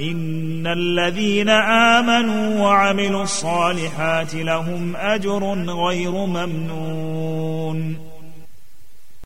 إن الذين آمنوا وعملوا الصالحات لهم أجر غير ممنون.